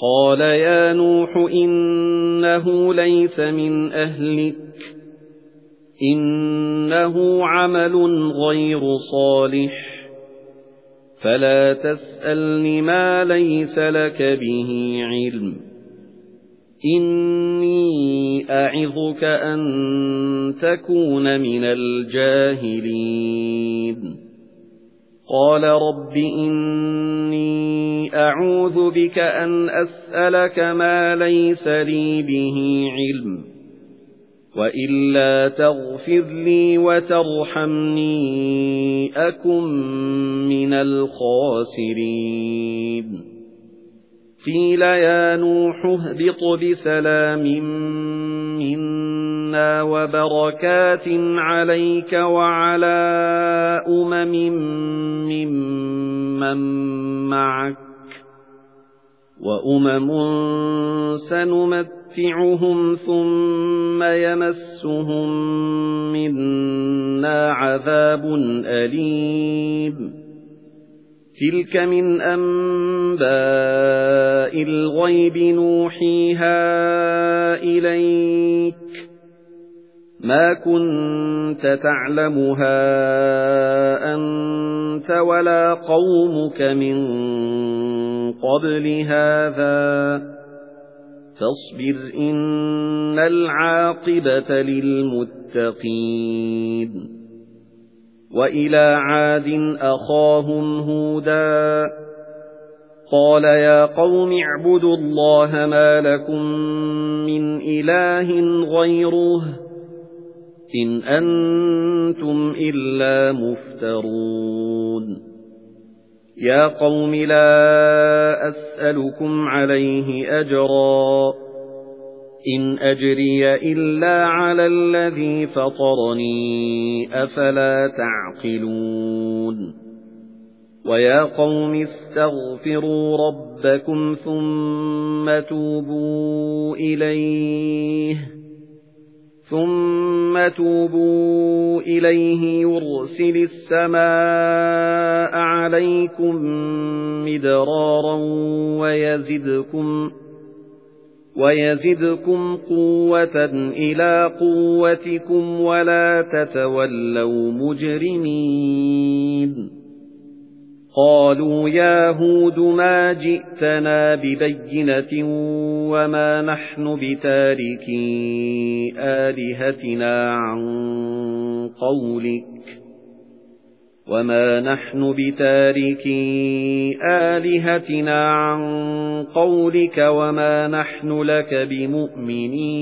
قَالَ يَا نُوحُ إِنَّهُ لَيْسَ مِنْ أَهْلِكَ إِنَّهُ عَمَلٌ غَيْرُ صَالِحٍ فَلَا تَسْأَلْنِ مَا لَيْسَ لَكَ بِهِ عِلْمٌ إِنِّي أَعِظُكَ أَن تَكُونَ مِنَ الْجَاهِلِينَ قَالَ رَبِّ إِنِّي أَعُوذُ بِكَ أَنْ أَسْأَلَكَ مَا لَيْسَ لِي بِهِ عِلْمٌ وَإِلَّا تَغْفِرْ لِي وَتَرْحَمْنِي أَكُنْ مِنَ الْخَاسِرِينَ. قِيلَ يَا نُوحُ اهْبِطْ بِسَلَامٍ مِنَّا وَبَرَكَاتٍ عَلَيْكَ وَعَلَى أُمَمٍ مِّمَّن مَّعَكَ وَأُمَمٌ سَنُمَتِّعُهُمْ ثُمَّ يَمَسُّهُم مِّنَّا عَذَابٌ أَلِيمٌ تِلْكَ مِنْ أَنبَاءِ الْغَيْبِ نُوحِيهَا إِلَيْكَ مَا كُنتَ تَعْلَمُهَا أَنْتَ وَلَا قَوْمُكَ مِنْ قَبْلِ هَذَا فَاصْبِرْ إِنَّ الْعَاقِبَةَ لِلْمُتَّقِينَ وَإِلَى عَادٍ أَخَاهُمْ هُودًا قَالَ يَا قَوْمِ اعْبُدُوا اللَّهَ مَا لَكُمْ مِنْ إِلَٰهٍ غَيْرُهُ إِنْ أَنْتُمْ إِلَّا مُفْتَرُونَ. يَا قَوْمِ لَا أَسْأَلُكُمْ عَلَيْهِ أَجْرًا. إِنْ أَجْرِيَ إِلَّا عَلَى الَّذِي فَطَرَنِي أَفَلَا تَعْقِلُونَ. وَيَا قَوْمِ اسْتَغْفِرُوا رَبَّكُمْ ثُمَّ تُوبُوا إِلَيْهِ ثُمَّ تُوبُوا إِلَيْهِ يُرْسِلِ السَّمَاءَ عَلَيْكُمْ مِدْرَارًا وَيَزِدْكُمْ وَيَزِدْكُمْ قُوَّةً إِلَى قُوَّتِكُمْ وَلَا تَتَوَلَّوْا مُجْرِمِينَ قَالُوا يَا هُودُ مَا جِئْتَنَا بِبَيِّنَةٍ وَمَا نَحْنُ بِتَارِكِي آلِهَتِنَا عَن قَوْلِكَ وَمَا نَحْنُ بِتَارِكِي آلِهَتِنَا عَن قَوْلِكَ وَمَا نَحْنُ لَكَ بِمُؤْمِنِينَ.